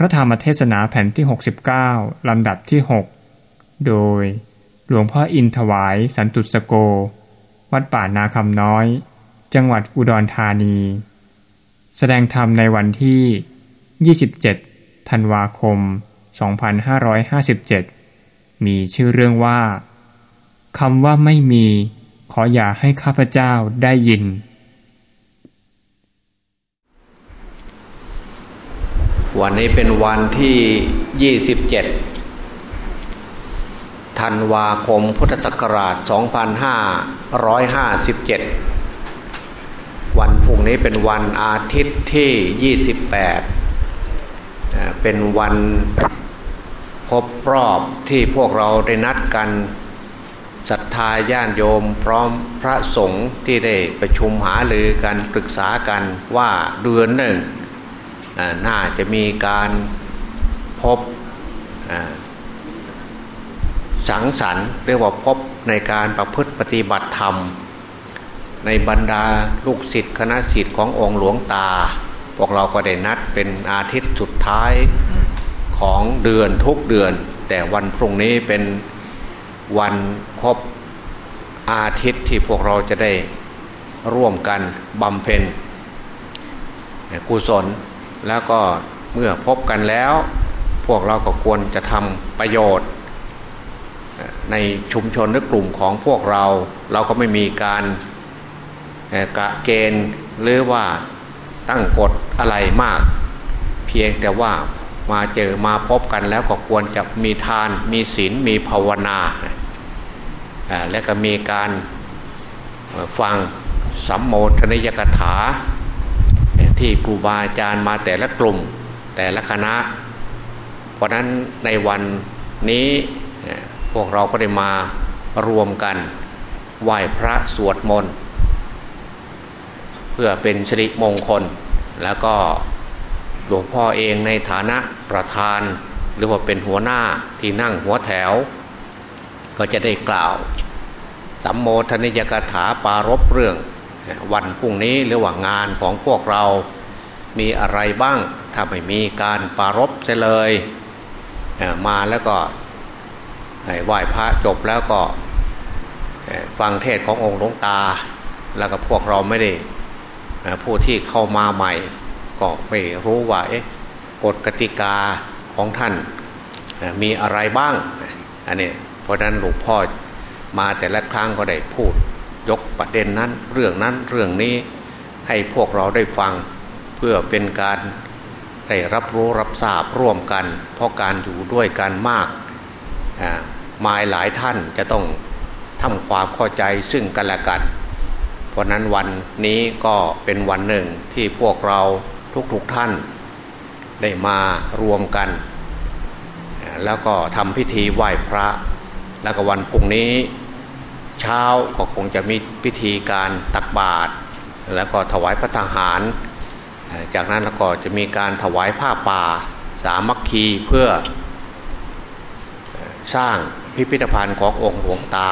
ระธรรมเทศนาแผ่นที่ 69 ลำดับที่ 6 โดย หลวงพ่ออินถวายสันตุสโก วัดป่านาคำน้อย จังหวัดอุดรธานี แสดงธรรมในวันที่ 27 ธันวาคม 2557 มีชื่อเรื่องว่าคำว่าไม่มี ขออย่าให้ข้าพเจ้าได้ยิน วันนี้เป็นวันที่ 27 ธันวาคมพุทธศักราช 2557 วันพรุ่งนี้เป็นวันอาทิตย์ที่ 28 เป็นวันครบรอบที่พวกเราได้นัดกันศรัทธาญาติโยมพร้อมพระสงฆ์ที่ได้ประชุมหารือกันปรึกษากันว่าเดือนหนึ่ง น่าจะมีการพบสังสรรค์เรียกว่าพบในการประพฤติปฏิบัติธรรม ในบรรดาลูกศิษย์คณะศิษย์ขององค์หลวงตา พวกเราก็ได้นัดเป็นอาทิตย์สุดท้ายของเดือนทุกเดือน แต่วันพรุ่งนี้เป็นวันครบอาทิตย์ที่พวกเราจะได้ร่วมกันบำเพ็ญกุศล แล้วก็เมื่อพบกันแล้ว พวกเราก็ควรจะทำประโยชน์ ในชุมชนหรือกลุ่มของพวกเรา เราก็ไม่มีการกะเกณฑ์หรือว่าตั้งกฎอะไรมาก เพียงแต่ว่ามาเจอมาพบกันแล้วก็ควรจะมีทานมีศีลมีภาวนาและก็มีการฟังสัมโมทนิยกถา ที่ครูบาอาจารย์มาแต่ละกลุ่มแต่ละคณะ เพราะนั้นในวันนี้พวกเราก็ได้มารวมกันไหว้พระสวดมนต์เพื่อเป็นสิริมงคล แล้วก็หลวงพ่อเองในฐานะประธาน หรือว่าเป็นหัวหน้าที่นั่งหัวแถว ก็จะได้กล่าวสัมโมทนิยกถาปารบเรื่อง วันพรุ่งนี้หรือว่างานของพวกเรามีอะไรบ้าง ถ้าไม่มีการปารบเสเลยมาแล้วก็ไหว้พระจบแล้วก็ฟังเทศขององค์หลวงตา แล้วก็พวกเราไม่ได้ผู้ที่เข้ามาใหม่ ก็ไม่รู้ว่าเอ๊ะกฎกติกาของท่านมีอะไรบ้างอันนี้เพราะนั้นหลวงพ่อมาแต่ละครั้งก็ได้พูด ยกประเด็นนั้นเรื่องนั้นเรื่องนี้ให้พวกเราได้ฟังเพื่อเป็นการได้รับรู้รับทราบร่วมกัน เพราะการอยู่ด้วยกันมากมายหลายท่านจะต้องทำความเข้าใจซึ่งกันและกัน เพราะนั้นวันนี้ก็เป็นวันหนึ่งที่พวกเราทุกๆทท่าน ได้มารวมกัน แล้วก็ทำพิธีไหว้พระ แล้วก็วันพุ่งนี้ เช้าก็คงจะมีพิธีการตักบาตรแล้วก็ถวายพระทหาร จากนั้นแล้วก็จะมีการถวายผ้าป่า สามัคคีเพื่อสร้างพิพิธภัณฑ์ขององค์หลวงตา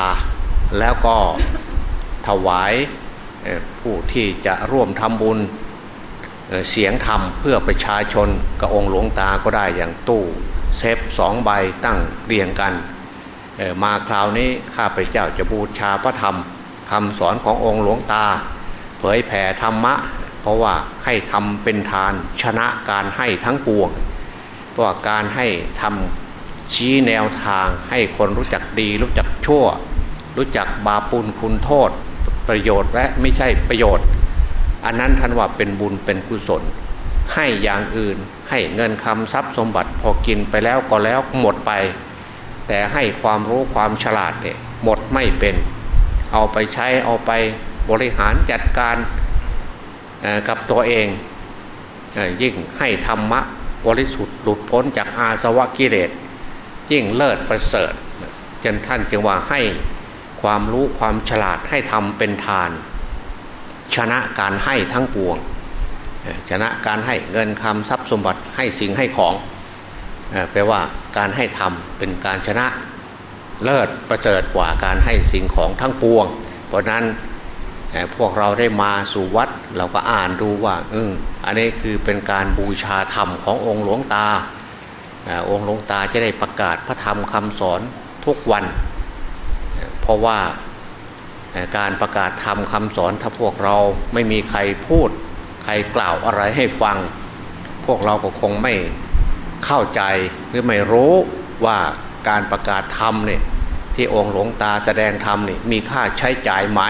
แล้วก็ถวายผู้ที่จะร่วมทำบุญเสียงธรรมเพื่อประชาชนกับองค์หลวงตาก็ได้อย่างตู้เซฟสองใบตั้งเรียงกัน มาคราวนี้ข้าพเจ้าจะบูชาพระธรรมคำสอนขององค์หลวงตา เผยแผ่ธรรมะ เพราะว่าให้ทำเป็นทานชนะการให้ทั้งปวงเพราะการให้ทำชี้แนวทางให้คนรู้จักดี รู้จักชั่ว รู้จักบาปุลคุณโทษ ประโยชน์และไม่ใช่ประโยชน์ อันนั้นท่านว่าเป็นบุญเป็นกุศล ให้อย่างอื่นให้เงินคำทรัพย์สมบัติพอกินไปแล้วก็แล้วหมดไป แต่ให้ความรู้ความฉลาดเนี่ยหมดไม่เป็น เอาไปใช้เอาไปบริหารจัดการกับตัวเองยิ่งให้ธรรมะบริสุทธิ์หลุดพ้นจากอาสวะกิเลสยิ่งเลิศประเสริฐจนท่านจึงว่าให้ความรู้ความฉลาดให้ทำเป็นทาน ชนะการให้ทั้งปวง ชนะการให้เงินคำทรัพย์สมบัติให้สิ่งให้ของแปลว่า การให้ทำเป็นการชนะเลิศประเสริฐกว่าการให้สิ่งของทั้งปวง เพราะนั้นพวกเราได้มาสู่วัด เราก็อ่านดูว่าเอออันนี้คือเป็นการบูชาธรรมขององค์หลวงตาองค์หลวงตาจะได้ประกาศพระธรรมคำสอนทุกวัน เพราะว่าการประกาศธรรมคำสอนถ้าพวกเราไม่มีใครพูด ใครกล่าวอะไรให้ฟัง พวกเราก็คงไม่ เข้าใจหรือไม่รู้ว่าการประกาศธรรมเนี่ยที่องค์หลวงตาแสดงธรรมนี่มีค่าใช้จ่ายไหม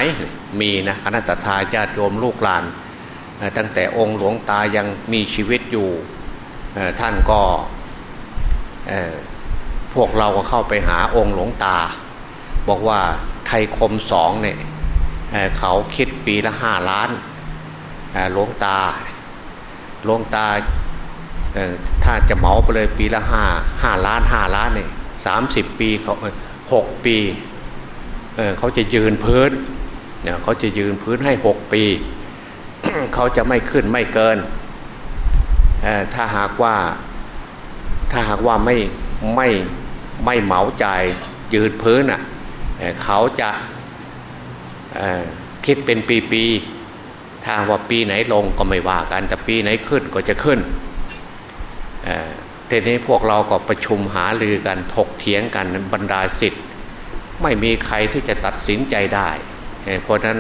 มีนะคณะทาญาติโยมลูกหลาน ตั้งแต่องค์หลวงตายังมีชีวิตอยู่ท่านก็พวกเราก็เข้าไปหาองค์หลวงตา บอกว่าไทยคมสองเนี่ยเขาคิดปีละห้าล้านหลวงตาหลวงตา ถ้าจะเหมาไปเลยปีละห้าห้าล้านห้าล้านเนี่ยสามสิบปีเขาหกปีเขาจะยืนพื้นเนี่ยเขาจะยืนพื้นให้หกปี เขาจะไม่ขึ้นไม่เกิน ถ้าหากว่าถ้าหากว่าไม่ไม่ไม่เหมาจ่ายยืนพื้นอะเขาจะคิดเป็นปีๆถ้าว่าปีไหนลงก็ไม่ว่ากันแต่ปีไหนขึ้นก็จะขึ้น ทีนี้พวกเราก็ประชุมหาลือกันถกเถียงกันบรรดาสิทธิ์ไม่มีใครที่จะตัดสินใจได้ เพราะนั้น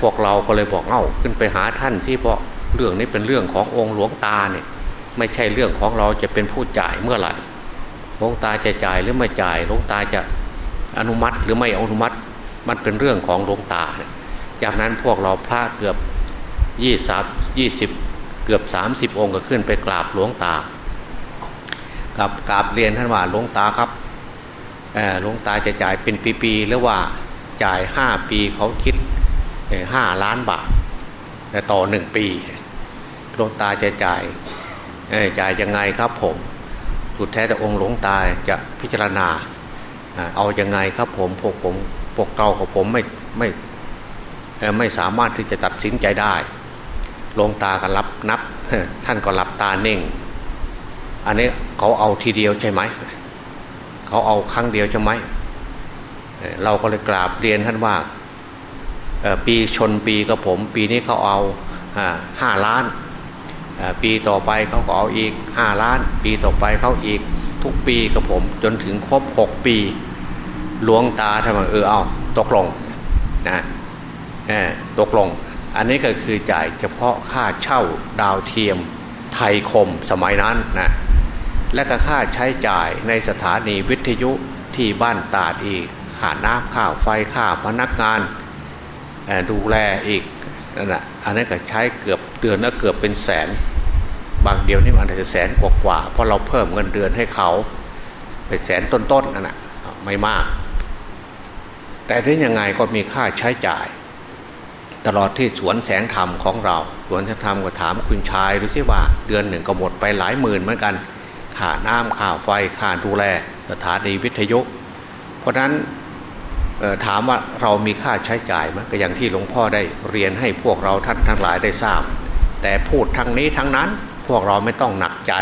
พวกเราก็เลยบอกเอ้าขึ้นไปหาท่านที่เพราะเรื่องนี้เป็นเรื่องขององค์หลวงตาเนี่ยไม่ใช่เรื่องของเราจะเป็นผู้จ่ายเมื่อไหร่หลวงตาจะจ่ายหรือไม่จ่ายหลวงตาจะอนุมัติหรือไม่อนุมัติมันเป็นเรื่องของหลวงตา จากนั้นพวกเราพระเกือบยี่สิบยี่สิบ เกือบสามสิบองค์ก็ขึ้นไปกราบหลวงตากับกราบเรียนท่านว่าหลวงตาครับหลวงตาจะจ่ายเป็นปีๆหรือว่าจ่ายห้าปีเขาคิดห้าล้านบาทต่อหนึ่งปีหลวงตาจะจ่ายจ่ายยังไงครับผมสุดแท้แต่องค์หลวงตาจะพิจารณาเอาอยัางไงครับผมพวกผมพวกเก่าของผมไม่ไม่ไม่สามารถที่จะตัดสินใจได้ ลงตาก็รับนับ ท่านก็หลับตาเน่ง อันนี้เขาเอาทีเดียวใช่ไหม เขาเอาครั้งเดียวใช่ไหม เราก็เลยกราบเรียนท่านว่าปีชนปีกับผม ปีนี้เขาเอาห้าล้าน ปีต่อไปเขาก็เอาอีกห้าล้าน ปีต่อไปเขาอีกทุกปีกับผมจนถึงครบหกปีหลวงตาทำไมเออเอาตกลงนะตกลง อันนี้ก็คือจ่ายเฉพาะค่าเช่าดาวเทียมไทยคมสมัยนั้นนะและก็ค่าใช้จ่ายในสถานีวิทยุที่บ้านตาดอีกค่าน้ำค่าไฟค่าพนักงานดูแลอีกนั่นแหะอันนี้ก็ใช้เกือบเดือนละเกือบเป็นแสน บางเดียวนี่มันอาจจะแสนกว่ากว่าเพราะเราเพิ่มเงินเดือนให้เขาเป็นแสนต้นๆนั่นแหะไม่มาก แต่ถึงยังไงก็มีค่าใช้จ่าย ตลอดที่สวนแสงธรรมของเรา สวนแสงธรรมก็ถามคุณชายดูสิว่า เดือนหนึ่งก็หมดไปหลายหมื่นเหมือนกันค่าน้ำค่าไฟค่าดูแลสถานีวิทยุ เพราะนั้นถามว่าเรามีค่าใช้จ่ายไหมก็อย่างที่หลวงพ่อได้เรียนให้พวกเราท่านทั้งหลายได้ทราบ แต่พูดทั้งนี้ทั้งนั้นพวกเราไม่ต้องหนักใจ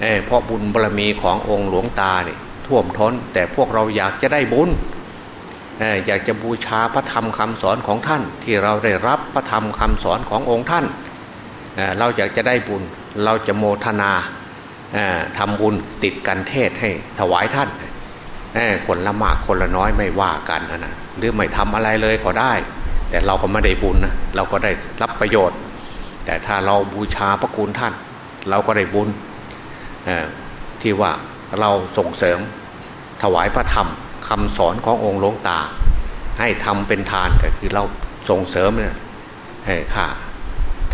เเพราะบุญบารรมีขององค์หลวงตาเนี่ยท่วมท้น แต่พวกเราอยากจะได้บุญ อยากจะบูชาพระธรรมคำสอนของท่าน ที่เราได้รับพระธรรมคำสอนขององค์ท่านเราอยากจะได้บุญ เราจะโมทนาทำบุญติดกันเทศให้ถวายท่านคนละมากคนละน้อยไม่ว่ากันนะหรือไม่ทำอะไรเลยก็ได้ แต่เราก็ไม่ได้บุญนะเราก็ได้รับประโยชน์ แต่ถ้าเราบูชาพระคุณท่าน เราก็ได้บุญที่ว่าเราส่งเสริมถวายพระธรรม คำสอนขององค์หลวงตา ให้ทำเป็นทานก็คือเราส่งเสริมเนี่ยค่า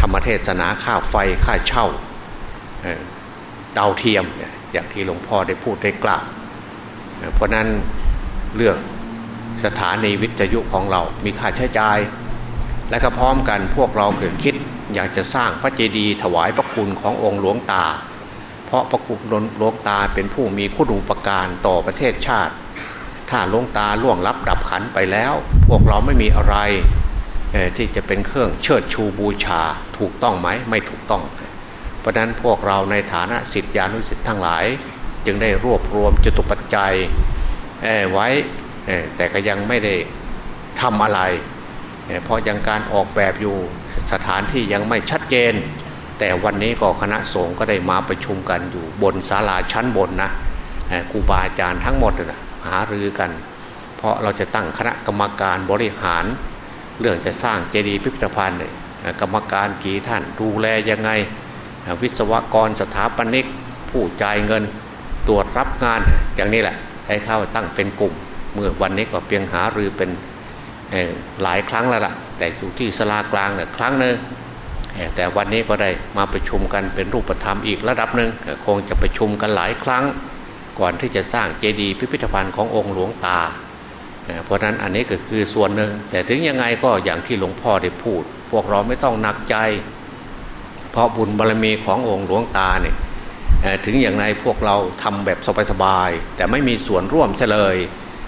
ธรรมเทศนาค่าไฟค่าเช่าดาวเทียมอย่างที่หลวงพ่อได้พูดได้กล่าวเพราะนั้นเรื่องสถานีวิทยุของเรา มีค่าใช้จ่าย และก็พร้อมกันพวกเราเกิดคิด อยากจะสร้างพระเจดีย์ถวายพระคุณขององค์หลวงตา เพราะพระคุณหลวงตาเป็นผู้มีคุณูปการต่อประเทศชาติ ถ้าลงตาล่วงลับดับขันไปแล้ว พวกเราไม่มีอะไรที่จะเป็นเครื่องเชิดชูบูชาถูกต้องไหมไม่ถูกต้อง เพราะนั้นพวกเราในฐานะสิทธิานุสิทธิ์ทั้งหลาย จึงได้รวบรวมจตุปัจจัยไว้แต่ก็ยังไม่ได้ทำอะไร เพราะยังการออกแบบอยู่สถานที่ยังไม่ชัดเจน แต่วันนี้ก็คณะสงฆ์ก็ได้มาประชุมกันอยู่บนศาลาชั้นบนนะครูบาอาจารย์ทั้งหมดนะ หารือกัน เพราะเราจะตั้งคณะกรรมการบริหาร เรื่องจะสร้างเจดีย์พิพิธภัณฑ์เนี่ยกรรมการกี่ท่านดูแลยังไง วิศวกรสถาปนิก ผู้จ่ายเงินตรวจรับงานอย่างนี้แหละ ให้เข้าตั้งเป็นกลุ่ม เมื่อวันนี้ก็เพียงหารือเป็นหลายครั้งแล้วล่ะ แต่อยู่ที่สลากลางเนี่ยครั้งหนึ่งแต่วันนี้ก็ได้มาประชุมกันเป็นรูปธรรมอีกระดับหนึ่งคงจะประชุมกันหลายครั้ง ก่อนที่จะสร้างเจดีย์พิพิธภัณฑ์ขององค์หลวงตา เพราะนั้นอันนี้ก็คือส่วนหนึ่ง แต่ถึงยังไงก็อย่างที่หลวงพ่อได้พูด พวกเราไม่ต้องหนักใจ เพราะบุญบารรมีขององค์หลวงตาเนี่ยถึงอย่างไรพวกเราทำแบบสบายๆแต่ไม่มีส่วนร่วมเฉลย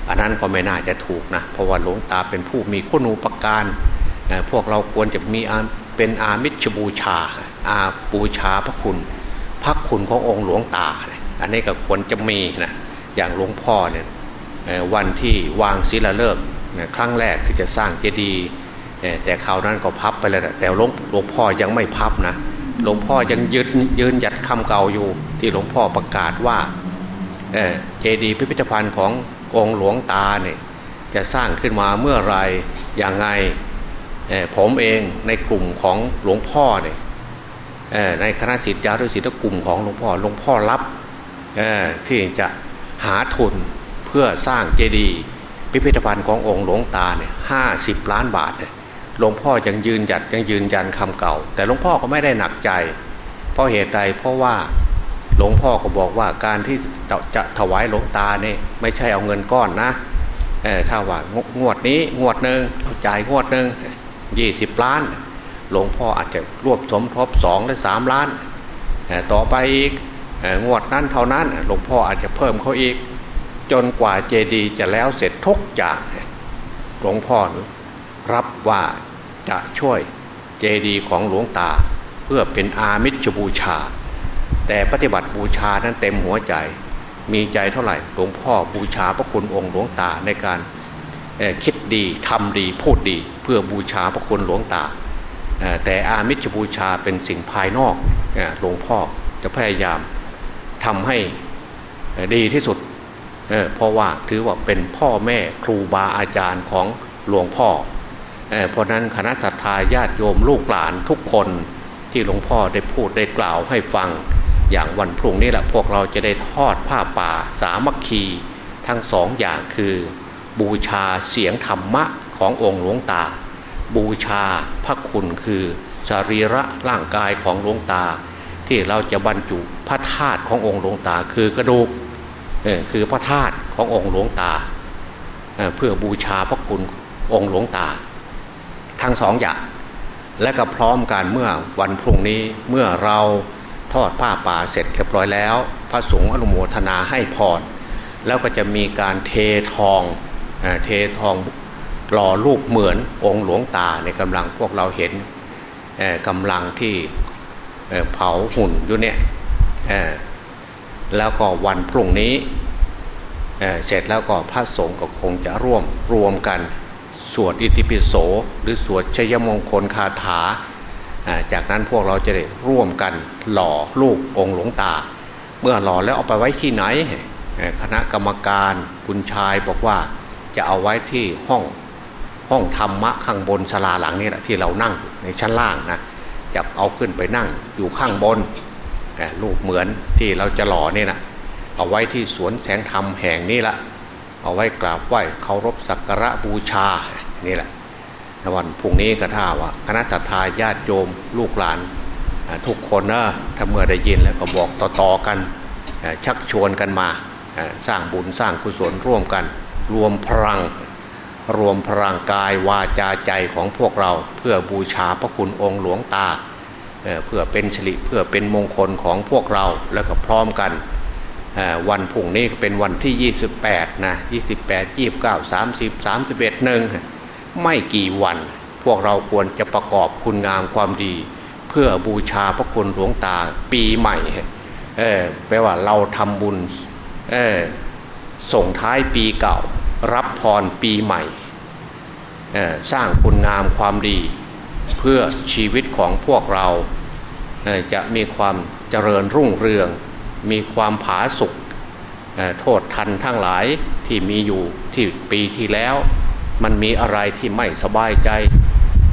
อันนั้นก็ไม่น่าจะถูกนะเพราะว่าหลวงตาเป็นผู้มีคุณูปการพวกเราควรจะมีเป็นอามิชบูชาอาบูชาพระคุณ พระคุณขององค์หลวงตา อันนี้ก็ควรจะมีนะอย่างหลวงพ่อเนี่ยวันที่วางศิลาฤกษ์ครั้งแรกที่จะสร้างเจดีย์แต่คราวนั้นก็พับไปแล้วแต่หลวงหลวงพ่อยังไม่พับนะหลวงพ่อยังยืนยืนหยัดคำเก่าอยู่ ที่หลวงพ่อประกาศว่าเจดีย์พิพิธภัณฑ์ขององค์หลวงตาเนี่ยจะสร้างขึ้นมาเมื่อไรอย่างไงผมเองในกลุ่มของหลวงพ่อเนี่ยในคณะสิทธิยาด้วยสิทธิกลุ่มของหลวงพ่อหลวงพ่อรับ ที่จะหาทุนเพื่อสร้างเจดีย์พิพิธภัณฑ์ขององค์หลวงตาเนี่ยห้าสิบล้านบาทหลวงพ่อยังยืนหยัดยังยืนยันคำเก่า แต่หลวงพ่อก็ไม่ได้หนักใจ เพราะเหตุใดเพราะว่าหลวงพ่อก็บอกว่าการที่จะถวายหลวงตาเนี่ยไม่ใช่เอาเงินก้อนนะถ้าว่างวดนี้งวดหนึ่งจ่ายงวดหนึ่งยี่สิบล้าน หลวงพ่ออาจจะรวบสมทบสองหรือสามล้าน ต่อไปอีก งวดนั้นเท่านั้นหลวงพ่ออาจจะเพิ่มเขาอีก จนกว่าเจดีจะแล้วเสร็จทุกอย่างหลวงพ่อรับว่าจะช่วยเจดีของหลวงตา เพื่อเป็นอามิชบูชา แต่ปฏิบัติบูชานั้นเต็มหัวใจ มีใจเท่าไหร่หลวงพ่อบูชาพระคุณองค์หลวงตาในการคิดดีทำดีพูดดีเพื่อบูชาพระคุณหลวงตา แต่อามิชบูชาเป็นสิ่งภายนอกหลวงพ่อจะพยายาม ทำให้ดีที่สุดเเพราะว่าถือว่าเป็นพ่อแม่ครูบาอาจารย์ของหลวงพ่อเเพราะนั้นคณะสัตยาญาติโยมลูกหลานทุกคนที่หลวงพ่อได้พูดได้กล่าวให้ฟัง อย่างวันพรุ่งนี้แหละพวกเราจะได้ทอดผ้าป่าสามัคคี ทั้งสองอย่างคือ บูชาเสียงธรรมะขององค์หลวงตา บูชาพระคุณคือสรีระร่างกายของหลวงตา ที่เราจะบรรจุพระธาตุขององค์หลวงตา คือกระดูกคือพระธาตุขององค์หลวงตาเเพื่อบูชาพระคุณองค์หลวงตา ทั้งสองอย่างและก็พร้อมกันเมื่อวันพรุ่งนี้เมื่อเราทอดผ้าป่าเสร็จเรียบร้อยแล้ว พระสงฆ์อนุโมทนาให้พรแล้วก็จะมีการเททองเททองหล่อรูปเหมือนองค์หลวงตาในกำลังพวกเราเห็นกำลังที่ เผาหุ่นอยู่เนี่ยแล้วก็วันพรุ่งนี้เเสร็จแล้วก็พระสงฆ์ก็คงจะร่วมรวมกัน สวดอิติปิโส หรือสวดชยมงคลคาถา จากนั้นพวกเราจะได้ร่วมกันหล่อรูปองหลวงตา เมื่อหล่อแล้วเอาไปไว้ที่ไหน คณะกรรมการคุณชายบอกว่าจะเอาไว้ที่ห้องห้องธรรมะข้างบนศาลาหลังนี้แหละที่เรานั่งในชั้นล่างนะ จะเอาขึ้นไปนั่งอยู่ข้างบนรูปเหมือนที่เราจะหล่อนี่นะเอาไว้ที่สวนแสงธรรมแห่งนี้ละเอาไว้กราบไหว้เคารพสักการะบูชานี่แหละวันพุ่งนี้ก็ท่าว่าคณะจัตตาญาติโยมลูกหลานทุกคนนะถ้าเมื่อได้ยินแล้วก็บอกต่อๆกันชักชวนกันมาสร้างบุญสร้างกุศลร่วมกัน รวมพลัง รวมพลังกายวาจาใจของพวกเราเพื่อบูชาพระคุณองค์หลวงตาเเพื่อเป็นสิริเพื่อเป็นมงคลของพวกเราแล้วก็พร้อมกันวันพุ่งนี้เป็นวันที่ 28นะ28 29 30 31หนึ่งไม่กี่วัน พวกเราควรจะประกอบคุณงามความดี เพื่อบูชาพระคุณหลวงตาปีใหม่เออแปลว่าเราทำบุญเออส่งท้ายปีเก่า รับพรปีใหม่ สร้างคุณงามความดีเพื่อชีวิตของพวกเราจะมีความเจริญรุ่งเรือง มีความผาสุกโทษทันทั้งหลายที่มีอยู่ที่ปีที่แล้ว มันมีอะไรที่ไม่สบายใจ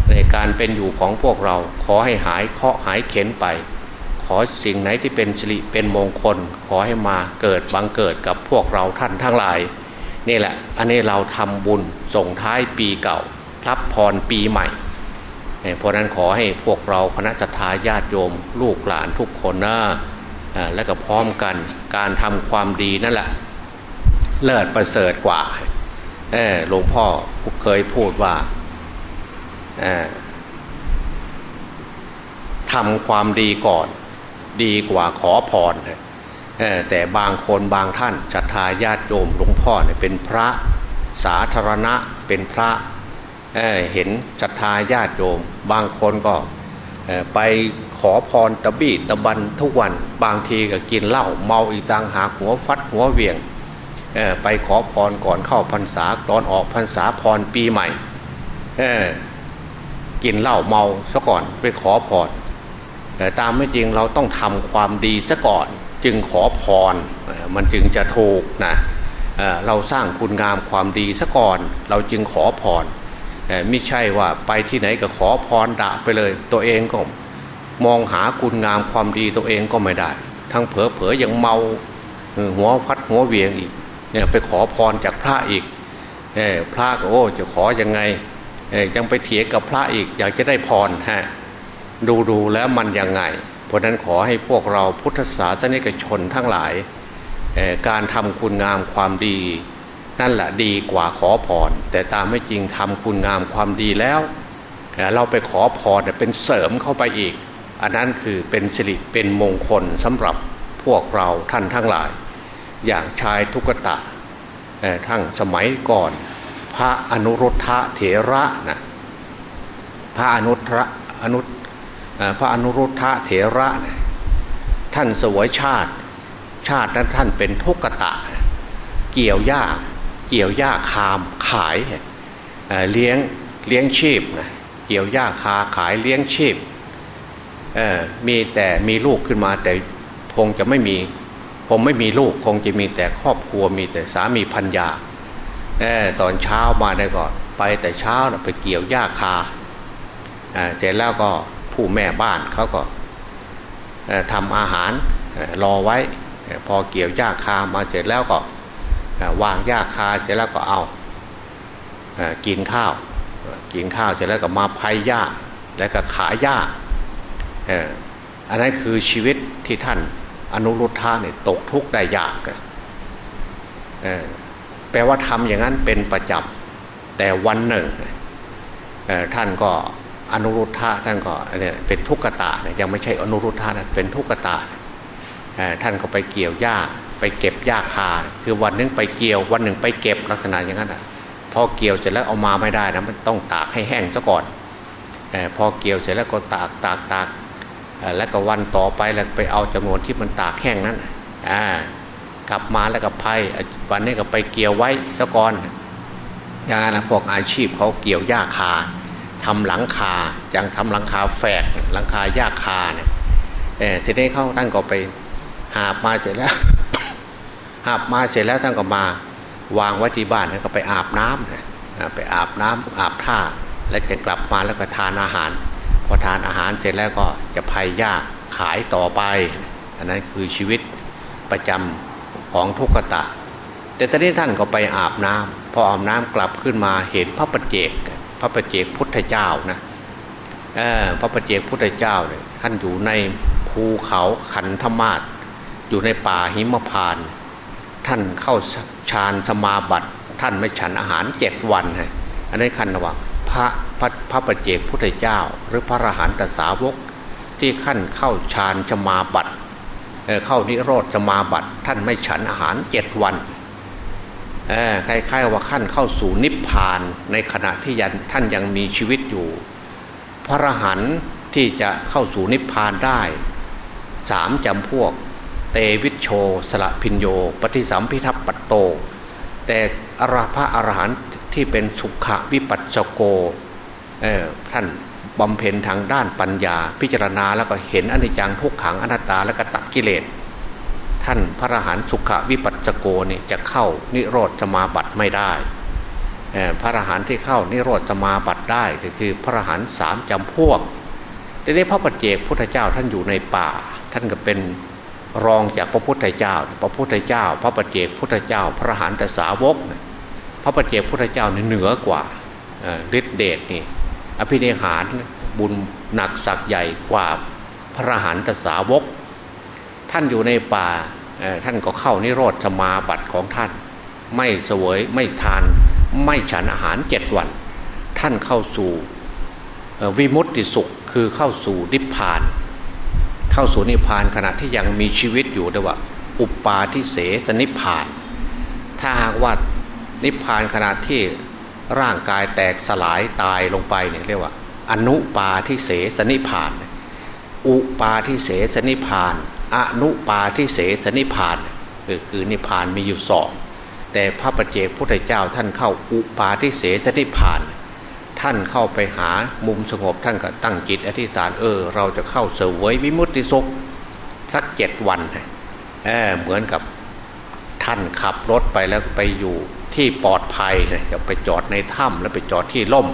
ในการเป็นอยู่ของพวกเรา ขอให้หายเคาะหายเข็นไป ขอสิ่งไหนที่เป็นสิริเป็นมงคล ขอให้มาเกิดบังเกิดกับพวกเราท่านทั้งหลาย นี่แหละ อันนี้เราทำบุญส่งท้ายปีเก่า รับพรปีใหม่ เพราะนั้นขอให้พวกเราคณะสัตยาติโยม ลูกหลานทุกคนนะและก็พร้อมกันการทำความดีนั่นแหละ เลิศประเสริฐกว่าหลวงพ่อเคยพูดว่าทำความดีก่อน ดีกว่าขอพร แต่บางคนบางท่านศรัทธาญาติโยมหลวงพ่อเนี่ยเป็นพระสาธารณะเป็นพระเเห็นศรัทธาญาติโยม บางคนก็ไปขอพรตะบี้ตะบันทุกวันบางทีก็กินเหล้าเมาอีกต่างหากหัวฟัดหัวเวียงไปขอพรก่อนเข้าพรรษาตอนออกพรรษาพรปีใหม่กินเหล้าเมาซะก่อนไปขอพรแต่ตามไม่จริงเราต้องทำความดีซะก่อน จึงขอพรมันจึงจะถูกนะเราสร้างคุณงามความดีซะก่อน เราจึงขอพรไม่ใช่ว่าไปที่ไหนก็ขอพรด่าไปเลย ตัวเองก็มองหาคุณงามความดีตัวเองก็ไม่ได้ ทั้งเผลอเผอยังเมาหัวพัดหัวเวียงอีกเนี่ยไปขอพรจากพระอีกพระก็โอ้จะขอยังไงยังไปเถียงกับพระอีก อยากจะได้พรฮะดูดูแล้วมันยังไง เพราะนั้นขอให้พวกเราพุทธศาสนิกชนทั้งหลาย การทำคุณงามความดี นั่นแหละดีกว่าขอพรแต่ตามไม่จริงทำคุณงามความดีแล้ว เราไปขอพรเป็นเสริมเข้าไปอีก อันนั้นคือเป็นสิริเป็นมงคลสำหรับพวกเราท่านทั้งหลาย อย่างชายทุกตะทั้งสมัยก่อน พระอนุรุทธะเถระนะพระอนุทระอนุ พระอนุรุทธะเถระท่านสวยชาติ ชาตินั้นท่านเป็นทุกตะ เกี่ยวหญ้าเกี่ยวหญ้าคามขายเลี้ยงเลี้ยงชีพนะเกี่ยวหญ้าคาขายเลี้ยงชีพมีแต่มีลูกขึ้นมาแต่คงจะไม่มีคงไม่มีลูกคงจะมีแต่ครอบครัวมีแต่สามีพันยาตอนเช้ามาได้ก่อนไปแต่เช้าไปเกี่ยวหญ้าคาเสร็จแล้วก็ ผู้แม่บ้านเขาก็ทำอาหารรอไว้ พอเกี่ยวหญ้าคามาเสร็จแล้วก็วางหญ้าคาเสร็จแล้วก็เอากินข้าว กินข้าวเสร็จแล้วก็มาพายหญ้าแล้วก็ขายหญ้าอันนั้นคือชีวิตที่ท่านอนุรุทธาเนี่ยตกทุกข์ได้ยากแปลว่าทำอย่างนั้นเป็นประจำแต่วันหนึ่งท่านก็ อนุรุทธะท่านก็เนี่ยเป็นทุกขตาเนี่ยยังไม่ใช่อนุรุทธะนะเป็นทุกขตาท่านก็ไปเกี่ยวหญ้าไปเก็บหญ้าคา คือวันนึงไปเกี่ยววันหนึ่งไปเก็บลักษณะอย่างนั้นพอเกี่ยวเสร็จแล้วเอามาไม่ได้นะมันต้องตากให้แห้งซะก่อนพอเกี่ยวเสร็จแล้วก็ตากตากตากแล้วก็วันต่อไปแล้วไปเอาจำนวนที่มันตากแห้งนั้นกลับมาแล้วก็ไพ่วันนี้ก็ไปเกี่ยวไว้ซะก่อนอย่างนั้นพวกอาชีพเขาเกี่ยวหญ้าคา ทำหลังคาอย่างทำหลังคาแฝกหลังคาหญ้าคาเนี่ยทีนี้เขาท่านก็ไปหาบมาเสร็จแล้วหาบมาเสร็จแล้วท่านก็มาวางไว้ที่บ้านแล้วก็ไปอาบน้ำนะไปอาบน้ำอาบท่าแล้วจะกลับมาแล้วก็ทานอาหาร พอทานอาหารเสร็จแล้วก็จะพายหญ้าขายต่อไปอันนั้นคือชีวิตประจำของทุกตะ แต่ตอนนี้ท่านก็ไปอาบน้ำพออาบน้ำกลับขึ้นมาเห็นพระประเจก พระประเจกพุทธเจ้านะพระประเจกพุทธเจ้าเนี่ยท่านอยู่ในภูเขาขันธมาศอยู่ในป่าหิมพาน ท่านเข้าฌานสมาบัติ ท่านไม่ฉันอาหารเจ็ดวันฮะอันนี้คันว่าพระพระพระประเจกพุทธเจ้า หรือพระอรหันตสาวกที่ขั้นเข้าฌานสมาบัติเข้านิโรธสมาบัติ ท่านไม่ฉันอาหารเจ็ดวัน คล้ายๆว่าขั้นเข้าสู่นิพพานในขณะที่ยันท่านยังมีชีวิตอยู่ พระหันที่จะเข้าสู่นิพพานได้สามจำพวก เตวิชโช สละพินโย ปฏิสัมพิทัพปัตโต แต่อรพระอรหันต์ที่เป็นสุขวิปัสสโกท่านบำเพ็ญทางด้านปัญญา พิจารณาแล้วก็เห็นอนิจจังทุกขังอนัตตาแล้วก็ตัดกิเลส ท่านพระอรหันต์สุขวิปัสสโกนี่จะเข้านิโรธสมาบัติไม่ได้พระอรหันต์ที่เข้านิโรธสมาบัติได้ก็คือพระอรหันต์สามจำพวกทีนี้พระปัจเจกพุทธเจ้าท่านอยู่ในป่า ท่านก็เป็นรองจากพระพุทธเจ้า พระพุทธเจ้า พระปัจเจกพุทธเจ้า พระอรหันตสาวก พระปัจเจกพุทธเจ้าเหนือกว่าฤทธิเดชนี่อภินิหารบุญหนักสักใหญ่กว่าพระอรหันตสาวก ท่านอยู่ในป่า ท่านก็เข้านิโรธสมาบัติของท่าน ไม่เสวยไม่ทาน ไม่ฉันอาหารเจ็ดวัน ท่านเข้าสู่วิมุตติสุขคือเข้าสู่นิพพาน เข้าสู่นิพพานขณะที่ยังมีชีวิตอยู่เรียกว่า อุปปาทิเสสนิพพาน ถ้าหากว่านิพพานขณะที่ร่างกายแตกสลายตายลงไปเนี่ยเรียกว่า อนุปาทิเสสนิพพาน อุปาทิเสสนิพพาน อนุปาทิเสสนิพานคือคือนิพานมีอยู่สองแต่พระปเจกพุทธเจ้าท่านเข้าอุปาทิเสสนิพาน ท่านเข้าไปหามุมสงบท่านก็ตั้งจิตอธิษฐานเออ เราจะเข้าเสวยวิมุตติสุขสักเจ็ดวันเออเหมือนกับท่านขับรถไปแล้วไปอยู่ที่ปลอดภัยจะไปจอดในถ้ำแล้วไปจอดที่ล่ม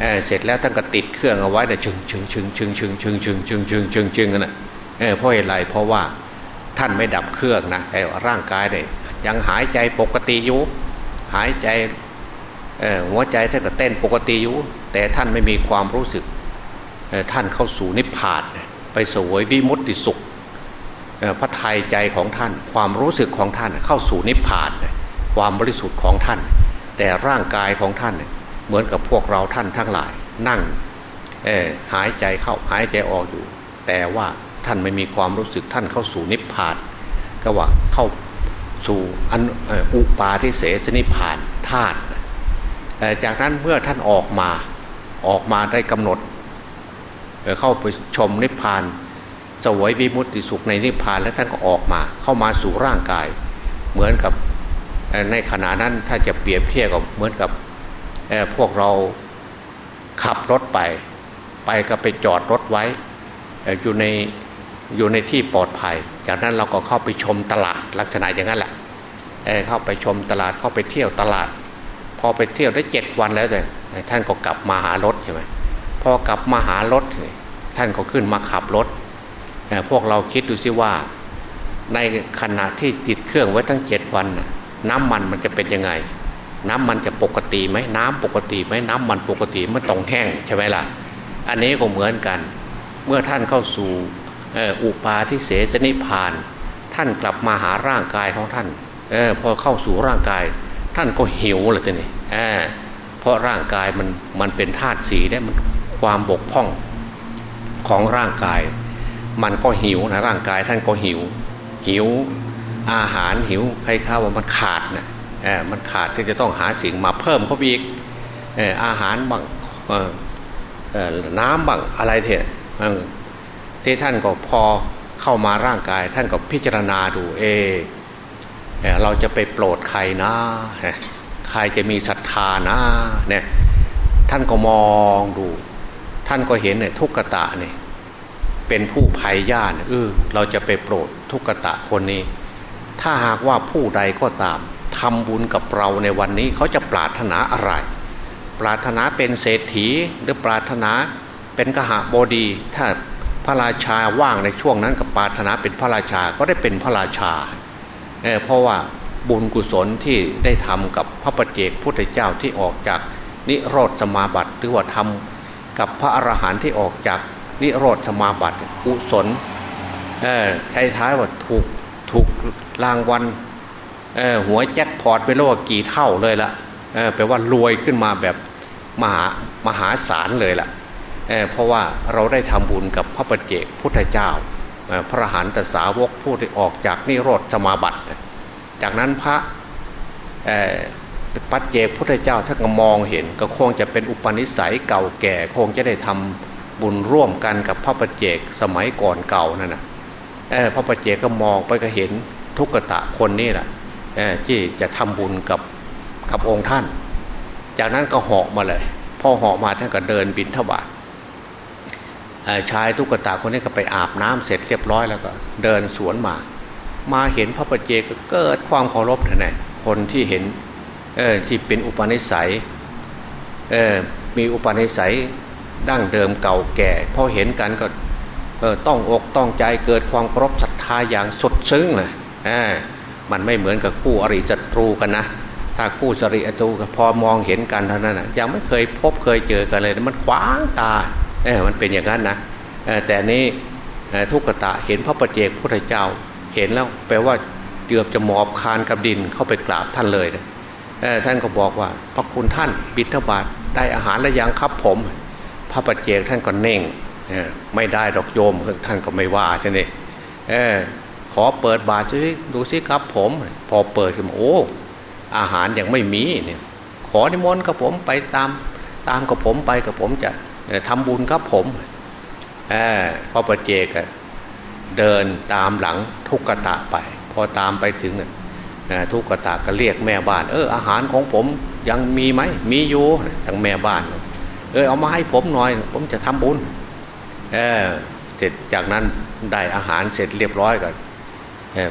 เเสร็จแล้วท่านก็ติดเครื่องเอาไว้แต่ชึงชึงชึงชึงชึงชึงชึงชึงชึงชึงชึงกันนะ เออเพราะอะไรเพราะว่าท่านไม่ดับเครื่องนะแต่ร่างกายเนี่ยยังหายใจปกติอยู่หายใจหัวใจท่านก็เต้นปกติอยู่แต่ท่านไม่มีความรู้สึกท่านเข้าสู่นิพพานไปสวยวิมุตติสุขพระทัยใจของท่าน ความรู้สึกของท่านเข้าสู่นิพพานความบริสุทธิ์ของท่าน แต่ร่างกายของท่านเหมือนกับพวกเราท่านทั้งหลาย นั่งหายใจเข้าหายใจออกอยู่ แต่ว่า ท่านไม่มีความรู้สึกท่านเข้าสู่นิพพาน ก็ว่าเข้าสู่อุปาทิเสสนิพานธาตุจากนั้นเมื่อท่านออกมาออกมาได้กำหนด เข้าไปชมนิพพานสวยวิมุตติสุขในนิพพานแล้วท่านก็ออกมาเข้ามาสู่ร่างกาย เหมือนกับในขณะนั้นถ้าจะเปรียบเทียบกับเหมือนกับพวกเราขับรถไป ไปก็ไปจอดรถไว้อยู่ใน อยู่ในที่ปลอดภัย จากนั้นเราก็เข้าไปชมตลาดลักษณะอย่างนั้นแหละเเข้าไปชมตลาดเข้าไปเที่ยวตลาด พอไปเที่ยวได้เจ็ดวันแล้วแต่ท่านก็กลับมาหารถใช่ไหมพอกลับมาหารถ ท่านก็ขึ้นมาขับรถพวกเราคิดดูสิว่า ในขณะที่ติดเครื่องไว้ทั้งเจ็ดวันน้ำมันมันจะเป็นยังไง น้ำมันจะปกติไหมน้ำปกติไหมน้ำมันปกติมันต้องแห้งใช่ไหมล่ะ อันนี้ก็เหมือนกัน เมื่อท่านเข้าสู่ อุปาทิเสสนิพาน ท่านกลับมาหาร่างกายของท่านออพอเข้าสู่ร่างกาย ท่านก็หิวเลยทีนี้เพราะร่างกายมันมันเป็นธาตุสีได้มันความบกพร่องของร่างกาย มันก็หิวนะร่างกายท่านก็หิว หิวอาหารหิวใครข้าวว่ามันขาดนะเออมันขาดที่จะต้องหาสิ่งมาเพิ่มเข้าไปอีกเอออาหารบางเออน้ำบางอะไรเถอะ ที่ท่านก็พอเข้ามาร่างกาย ท่านก็พิจารณาดูเอเราจะไปโปรดใครนะ ใครจะมีศรัทธานะเนี่ยท่านก็มองดู ท่านก็เห็นเนี่ยทุกกตะเนี่ยเป็นผู้ภัยญาติเออเราจะไปโปรดทุกขตะคนนี้ ถ้าหากว่าผู้ใดก็ตามทำบุญกับเราในวันนี้เขาจะปรารถนาอะไร ปรารถนาเป็นเศรษฐีหรือปรารถนาเป็นกหาบดีถ้า พระราชาว่างในช่วงนั้นกับปาถนาเป็นพระราชาก็ได้เป็นพระราชาเเพราะว่าบุญกุศลที่ได้ทำกับพระปฏิเจกพุทธเจ้าที่ออกจากนิโรธสมาบัติหรือว่าทำกับพระอรหันต์ที่ออกจากนิโรธสมาบัติกุศลท้ายว่าถูกถูกรางวัลหัวแจ็คพอตไปโลกกี่เท่าเลยละแปลว่ารวยขึ้นมาแบบมหามหาศาลเลยละเเพราะว่าเราได้ทำบุญกับพระปฏิเจกพุทธเจ้า พระหันตสาวกผู้ที่ออกจากนิโรธสมาบัติ จากนั้นพระปัจเจกพุทธเจ้าถ้าก็มองเห็นก็คงจะเป็นอุปนิสัยเก่าแก่คงจะได้ทำบุญร่วมกันกับพระปัจเจกสมัยก่อนเก่านั่นนะพระปัจเจกก็มองไปก็เห็นทุกตะคนนี้แหละที่จะทำบุญกับกับองค์ท่าน จากนั้นก็เหาะมาเลยพอเหาะมาท่านก็เดินบินทบาท ชายทุกตาคนนี้ก็ไปอาบน้ำเสร็จเรียบร้อยแล้วก็เดินสวนมา มาเห็นพระประเจก็เกิดความเคารพนะคนที่เห็นเออที่เป็นอุปนิสัยเออมีอุปนิสัยดั้งเดิมเก่าแก่พอเห็นกันก็ต้องอกต้องใจเกิดความเคารพศรัทธาอย่างสุดซึ้งเลยเออมันไม่เหมือนกับคู่อริศัตรูกันนะถ้าคู่สริอตูพอมองเห็นกันเท่านั้นนะยังไม่เคยพบเคยเจอกันเลย มันขวางตา เออมันเป็นอย่างนั้นนะแต่นี้ทุกตะเห็นพระประเจกพุทธเจ้า เห็นแล้วแปลว่าเกือบจะหมอบคานกับดินเข้าไปกราบท่านเลยนะท่านก็บอกว่า พระคุณท่านบิณฑบาตได้อาหารแล้วยังครับผม พระประเจกท่านก็เน่งไม่ได้ดอกโยมท่านก็ไม่ว่าใช่ไหมขอเปิดบาตรซิดูซิครับผม พอเปิดขึ้นโอ้ อาหารยังไม่มีเนี่ยขอนิมนต์กับผมไปตามตามกับผมไปกับผมจะ ทำบุญครับผมพอประเจกเดินตามหลังทุกกตะไป พอตามไปถึงทุกกตะก็เรียกแม่บ้าน เอออาหารของผมยังมีไหมมีอยู่ทางแม่บ้าน เออเอามาให้ผมหน่อย ผมจะทำบุญเออเสร็จจากนั้นได้อาหารเสร็จเรียบร้อยก็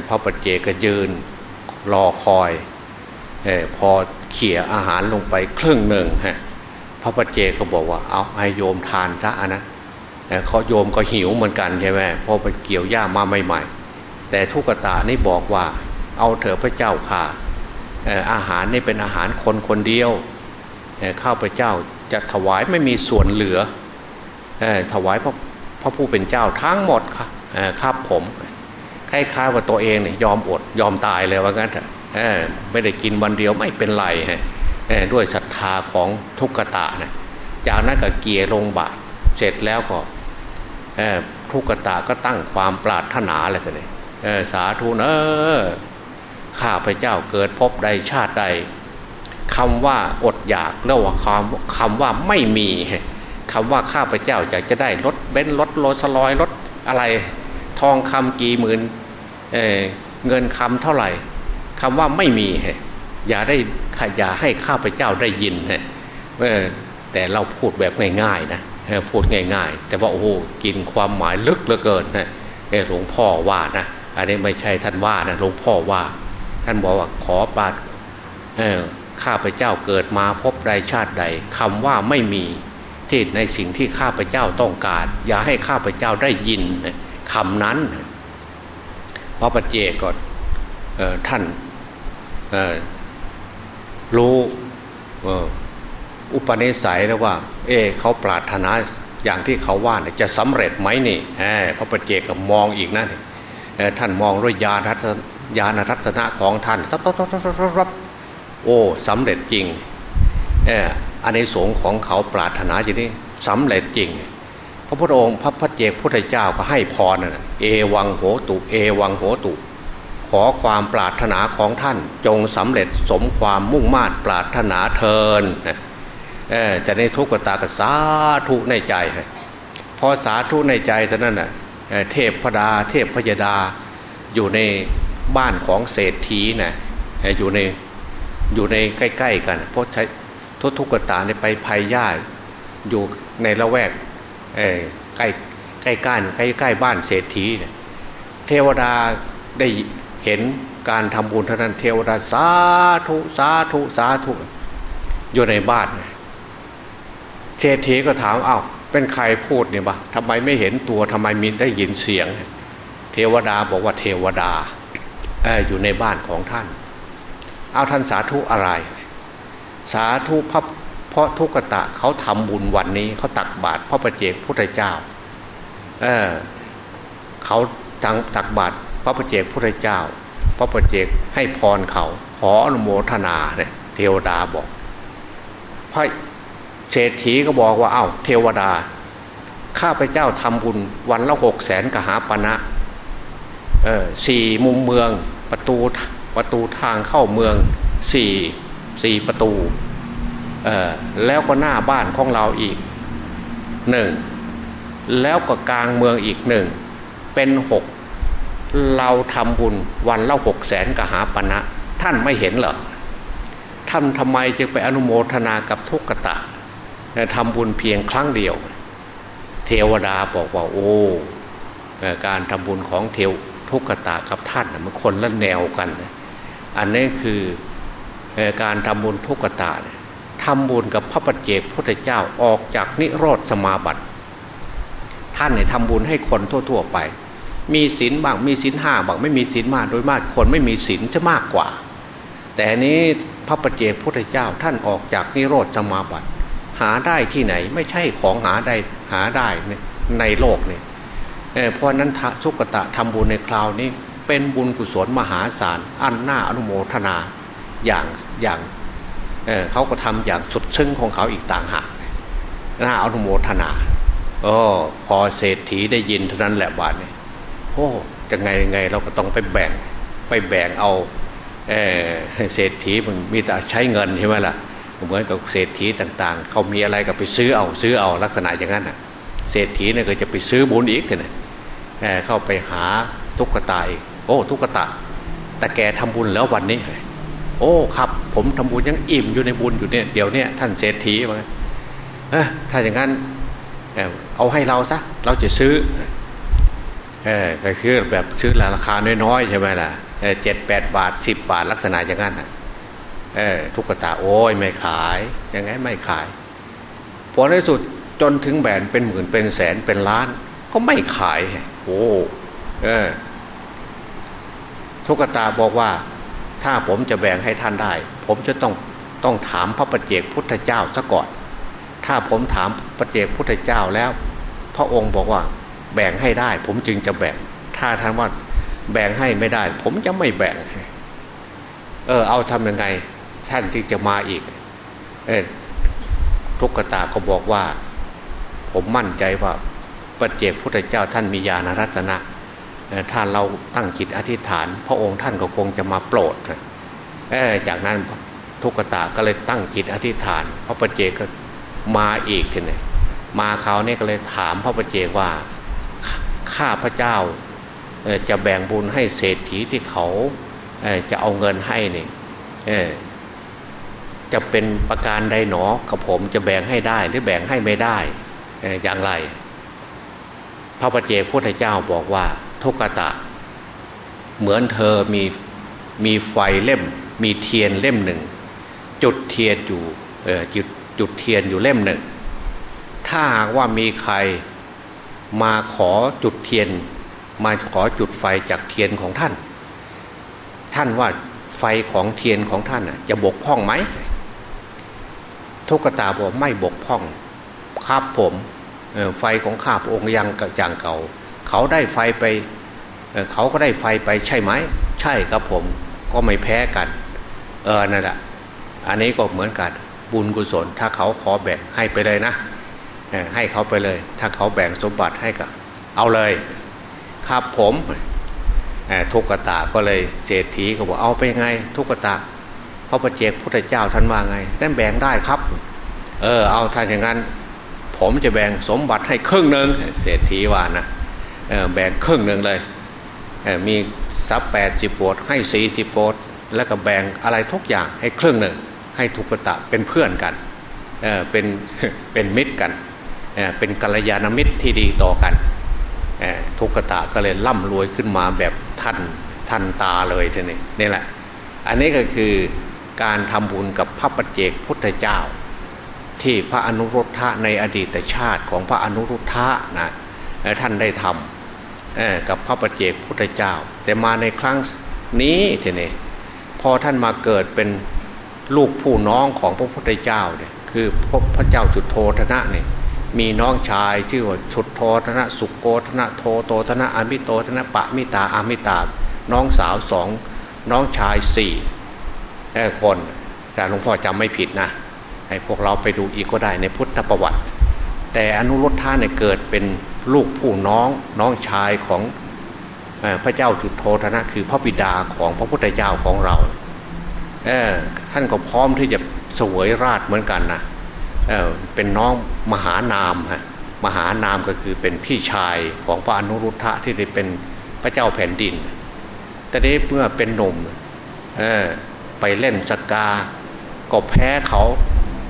พระปเจก็ยืนรอคอยอพอเขี่ยอาหารลงไปครึ่งหนึ่งฮะ ระปัจเจก็บอกว่าเอาให้โยมทานซะอันนั้นเขาโยมก็หิวเหมือนกันใช่ไหมพอไปเกี่ยวหญ้ามาใหม่ๆ แต่ทุกตานี่บอกว่า เอาเถอะพระเจ้าค่ะอาหารนี่เป็นอาหารคนคนเดียวข้าพเจ้าจะถวายไม่มีส่วนเหลือถวายพระพระผู้เป็นเจ้าทั้งหมดครับครับผมคล้ายๆว่าตัวเองเนี่ยยอมอดยอมตายเลยว่างั้นเถอะไม่ได้กินวันเดียวไม่เป็นไรฮะ ด้วยศรัทธาของทุกตานะจากนั้นก็เกียร์ลงบาทเสร็จแล้วก็ทุกตาก็ตั้งความปรารถนาอะไรกันเลยสาธุเนอข้าพเจ้าเกิดพบใดชาติใดคำว่าอดอยากเรียกว่าคำคำว่าไม่มีคำว่าข้าพเจ้าอยากจะได้รถเบนซ์รถโรสลอยรถอะไร ทองคำกี่หมื่นเเงินคำเท่าไหร่คำว่าไม่มี อย่าได้อย่าให้ข้าพเจ้าได้ยินนะแต่เราพูดแบบง่ายๆนะพูดง่าย ๆ แต่ว่าโอ้โหกินความหมายลึกเหลือเกินนะหลวงพ่อว่านะอันนี้ไม่ใช่ท่านว่านะหลวงพ่อว่า ท่านบอกว่าขอปาดข้าพเจ้าเกิดมาพบใดชาติใดคำว่าไม่มีที่ในสิ่งที่ข้าพเจ้าต้องการ อย่าให้ข้าพเจ้าได้ยินคำนั้นพระปัจเจกก่อนท่าน รู้อุปนิสัยแล้วว่า เอ เขาปรารถนาอย่างที่เขาว่าเนี่ยจะสำเร็จไหมนี่พระปเจกับมองอีกนะท่านมองด้วยญาณทัศญาณทัศนะของท่านตับตับตับตับตับโอ้สำเร็จจริงเอออันในสงของเขาปรารถนาอย่างนี้สำเร็จจริง พระพุทธองค์พระพัจเจกพุทธเจ้าก็ให้พรนะเอวังโหตุ เอวังโหตุ ขอความปรารถนาของท่านจงสำเร็จสมความมุ่งมา่ปรารถนาเทินนะแต่ในทุกขตากสาธุในใจพอสาธุในใจเท่านั้นน่ะเทพพดา เทพพยดา อยู่ในบ้านของเศรษฐีนะอยู่ในอยู่ในใกล้ ๆ กันเพราะใช้ทุกทุกตาในไปภัยย่าอยู่ในละแวกใกล้ใกล้ก้านใกล้ใกล้บ้านเศรษฐีเทวดาได้ เห็นการทำบุญเท่านั้นเทวดาสาธุสาธุสาธุอยู่ในบ้านเศรษฐีก็ถามอา้าวเป็นใครพูดเนี่ยบะทำไมไม่เห็นตัวทำไมมีได้ยินเสียง เทวดาบอกว่าเทวดาออยู่ในบ้านของท่าน เอาท่านสาธุอะไร สาธุพระเพราะทุกตะเขาทำบุญวันนี้เขาตักบาตรพระประเจกพุทธเจ้า เออเขาตังตักบาตร พระประเจกพุทธเจ้า พระประเจกให้พรเขา ขออนุโมทนาเนี่ยเทวดาบอก พระเศรษฐีก็บอกว่าเอา้าเทวดา ข้าพเจ้าทำบุญวันละหกแสนกหาปณะเออสี่มุมเมืองประตูประตูทางเข้าเมืองสี่สี่ประตูเออแล้วก็หน้าบ้านของเราอีกหนึ่งแล้วก็กลางเมืองอีกหนึ่งเป็นหก เราทำบุญวันละหกแสนกหาปณะท่านไม่เห็นเหรอท่านทำไมจึงไปอนุโมทนากับทุกกตะทำบุญเพียงครั้งเดียว เทวดาบอกว่าโอ้การทำบุญของเทวทุกตะกับท่านมันคนละแนวกัน อันนี้คือการทำบุญทุกตะทำบุญกับพระปัจเจกพุทธเจ้าออกจากนิโรธสมาบัติ ท่านเนี่ยทำบุญให้คนทั่ว ๆ ไป มีศีลบ้างมีศีลห้าบ้างไม่มีศีลมากโดยมากคนไม่มีศีลจะมากกว่า แต่นี้พระปัจเจกพุทธเจ้าท่านออกจากนิโรธสมาบัติ หาได้ที่ไหนไม่ใช่ของหาได้หาได้ในโลกเนี่ยเพราะนั้นสุกตะทำบุญในคราวนี้ เป็นบุญกุศลมหาศาล อันน่าอนุโมทนาอย่างอย่างเเขาก็ทำอย่างสุดซึ้งของเขาอีกต่างหากน่าอนุโมทนาโอ้พอเศรษฐีได้ยินเท่านั้นแหละบาทนี่ย โอ้จะไงไงเราก็ต้องไปแบ่งไปแบ่งเอาเเศรษฐีมันมีแต่ใช้เงินใช่ไหมล่ะเหมือนกับเศรษฐีต่างๆ เขามีอะไรก็ไปซื้อเอาซื้อเอาลักษณะอย่างนั้นอะเศรษฐีเนี่ยก็จะไปซื้อบุญอีกเลยเข้าไปหาทุกขตายโอ้ทุกขตาแต่แกทำบุญแล้ววันนี้ โอ้ครับ ผมทำบุญยังอิ่มอยู่ในบุญอยู่เนี่ยเดี๋ยวนี้ท่านเศรษฐีมาถ้าอย่างนั้นเอาให้เราซะเราจะซื้อ เออก็คือแบบซื้อราคาน้อยๆใช่ไหมล่ะเจ็ดแปดบาทสิบบาทลักษณะอย่างนั้นเออทุกตาโอ้ยไม่ขายยังไงไม่ขายพอในสุดจนถึงแบนเป็นหมื่นเป็นแสนเป็นล้าน ก็ไม่ขายโอ้เออทุกตาบอกว่า ถ้าผมจะแบ่งให้ท่านได้ ผมจะต้องต้องถามพระปฏิเจกพุทธเจ้าซะก่อน ถ้าผมถามปฏิเจกพุทธเจ้าแล้ว พระองค์บอกว่า แบ่งให้ได้ ผมจึงจะแบ่ง ถ้าท่านว่าแบ่งให้ไม่ได้ ผมจะไม่แบ่ง เออ เอาทำยังไง ท่านที่จะมาอีก เออทุกตาก็บอกว่า ผมมั่นใจว่าปฏิเจกพุทธเจ้าท่านมีญาณรัตนะถ้าเราตั้งจิตอธิษฐาน พระองค์ท่านก็คงจะมาโปรดจากนั้นทุกตาก็เลยตั้งจิตอธิษฐาน พระปเจก็มาอีกทีนี้มาเขาเนี่ยก็เลยถามพระปเจกว่า ข้าพระเจ้าจะแบ่งบุญให้เศรษฐีที่เขาจะเอาเงินให้นี่จะเป็นประการใดหนอกับผมจะแบ่งให้ได้หรือแบ่งให้ไม่ได้อย่างไร พระปเจกพุทธเจ้าบอกว่าทุกตะ เหมือนเธอมีมีไฟเล่ม มีเทียนเล่มหนึ่ง จุดเทียนอยู่จุดจุดเทียนอยู่เล่มหนึ่ง ถ้าหากว่ามีใคร มาขอจุดเทียน มาขอจุดไฟจากเทียนของท่าน ท่านว่าไฟของเทียนของท่านจะบกพร่องไหมทุกตาบอกไม่บกพร่องครับผมไฟของข้าพระองค์ยังอย่างเก่า เขาได้ไฟไปเขาก็ได้ไฟไปใช่ไหม ใช่ครับผมก็ไม่แพ้กัน เออนั่นแหละอันนี้ก็เหมือนกันบุญกุศลถ้าเขาขอแบ่งให้ไปเลยนะ ให้เขาไปเลย ถ้าเขาแบ่งสมบัติให้ก็เอาเลย ครับผมทุกตาก็เลยเศรษฐีก็บอกเอาไปไง ทุกตาพระประเจกพุทธเจ้าท่านว่าไงนั่นแบ่งได้ครับ เออ เอาท่านอย่างนั้น ผมจะแบ่งสมบัติให้ครึ่งหนึ่งเศรษฐีว่านะแบ่งครึ่งหนึ่งเลยมีซับแปดสิบโวต์ให้สี่สิบโวต์แล้วก็แบ่งอะไรทุกอย่างให้ครึ่งหนึ่งให้ทุกตะเป็นเพื่อนกันเเป็นเป็นมิตรกัน เป็นกัลยาณมิตรที่ดีต่อกันทุกตะก็เลยร่ำรวยขึ้นมาแบบท่านท่านตาเลยทีนี้นี่แหละ อันนี้ก็คือการทำบุญกับพระปัจเจกพุทธเจ้า ที่พระอนุรุทธะในอดีตชาติของพระอนุรุทธะนะท่านได้ทำกับพระปฏิเจกพุทธเจ้า แต่มาในครั้งนี้ทีนี้พอท่านมาเกิดเป็นลูกผู้น้องของพระพุทธเจ้าเนี่ยคือพระพระเจ้าจุดโทธนะเนี่ย มีน้องชายชื่อว่าชุดโทธนะสุโกธนะโทโตธนะอามิโตธนะปะมิตาอามิตา น้องสาวสองน้องชายสี่คนแต่หลวงพ่อจำไม่ผิดนะให้พวกเราไปดูอีกก็ได้ในพุทธประวัติ แต่อนุรุทธะเนี่ยเกิดเป็นลูกผู้น้องน้องชายของพระเจ้าจุดโทธนะ คือพระบิดาของพระพุทธเจ้าของเราเท่านก็พร้อมที่จะสวยราชเหมือนกันนะ เเป็นน้องมหานามฮะมหานามก็คือเป็นพี่ชายของพระอนุรุทธะที่ได้เป็นพระเจ้าแผ่นดินแต่นี้เมื่อเป็นหนุ่มไปเล่นสกา ก็แพ้เขา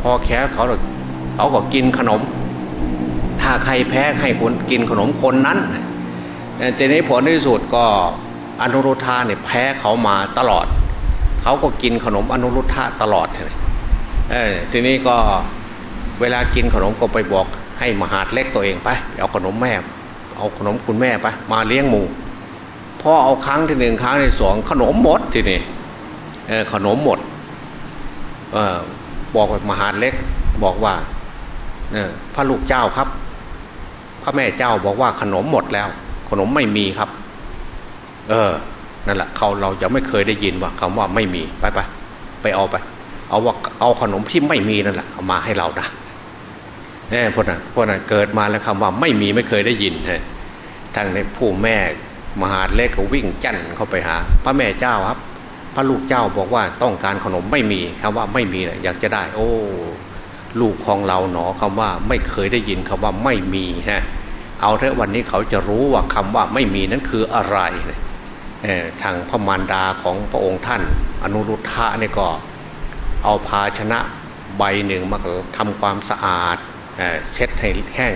พอแพ้เขาเขาก็กินขนม ถ้าใครแพ้ให้คนกินขนมคนนั้นแต่ในผลที่สุดก็อนุรุทธาเนี่ยแพ้เขามาตลอด เขาก็กินขนมอนุรุทธาตลอดเลยเออทีนี้ก็ เวลากินขนมก็ไปบอกให้มหาดเล็กตัวเองไปเอาขนมแม่ เอาขนมคุณแม่ไปมาเลี้ยงหมูพอเอาครั้งที่หนึ่งครั้งที่สองขนมหมดทีนี้ขนมหมดอบอกมหาดเล็กบอกว่าพระลูกเจ้าครับ พระแม่เจ้าบอกว่าขนมหมดแล้ว ขนมไม่มีครับ เออนั่นแหละเขาเราจะไม่เคยได้ยินว่าคำว่าไม่มีไปไปไปเอาไป เอาว่าเอาขนมที่ไม่มีนั่นแหละเอามาให้เรานะ เออพวกนั้นพวกนั้นเกิดมาแล้วคำว่าไม่มีไม่เคยได้ยินฮะทางในผู้แม่มหาเล็กก็วิ่งจั่นเข้าไปหา พระแม่เจ้าครับ พระลูกเจ้าบอกว่าต้องการขนมไม่มีคำว่าไม่มีนะอยากจะได้ โอ้ ลูกของเราหนอคำว่าไม่เคยได้ยินคำว่าไม่มีฮะเอาเถอะวันนี้เขาจะรู้ว่าคำว่าไม่มีนั้นคืออะไรทางพระมารดาของพระองค์ท่าน อนุรุทธะนี่ก็ เอาภาชนะใบหนึ่งมาทำความสะอาด เช็ดให้แห้ง